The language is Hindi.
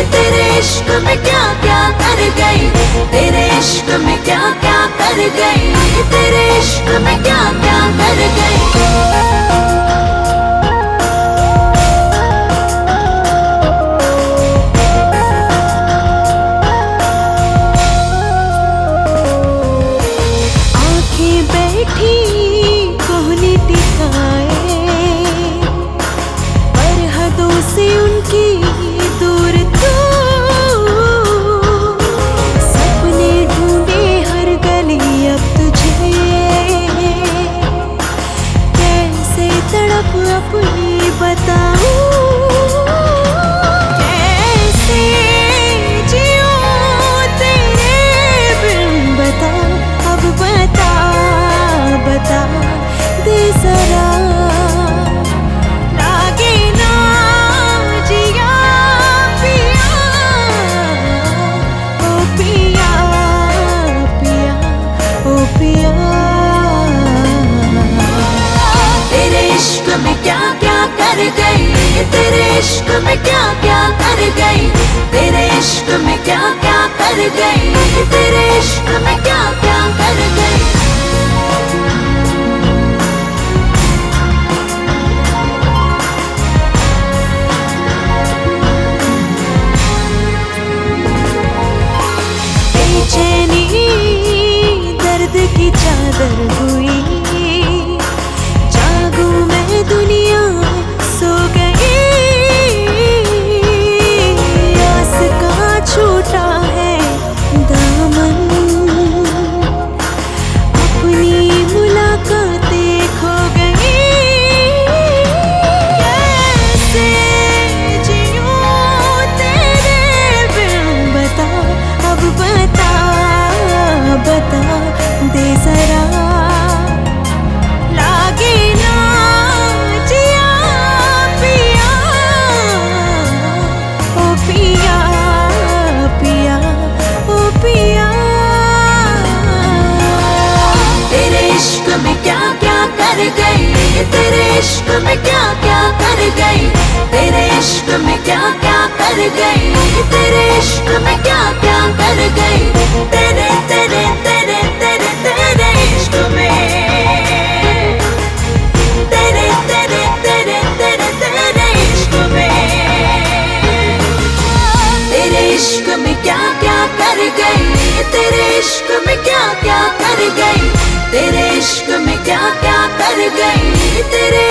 इश्क में क्या क्या कर गई? तेरे इश्क में क्या क्या कर गई? तेरे इश्क में क्या क्या कर गई? Quý क्या कर गई? तेरे इश्क में क्या क्या कर गई? तेरे इश्क में क्या क्या कर गई? तेरे इश्क में क्या क्या कर गई? दर्द की चादर कर गई। तेरे इश्क में क्या क्या कर गई? तेरे इश्क में क्या क्या कर गई? तेरे इश्क में क्या क्या कर गई? तेरे तेरे तेरे तेरे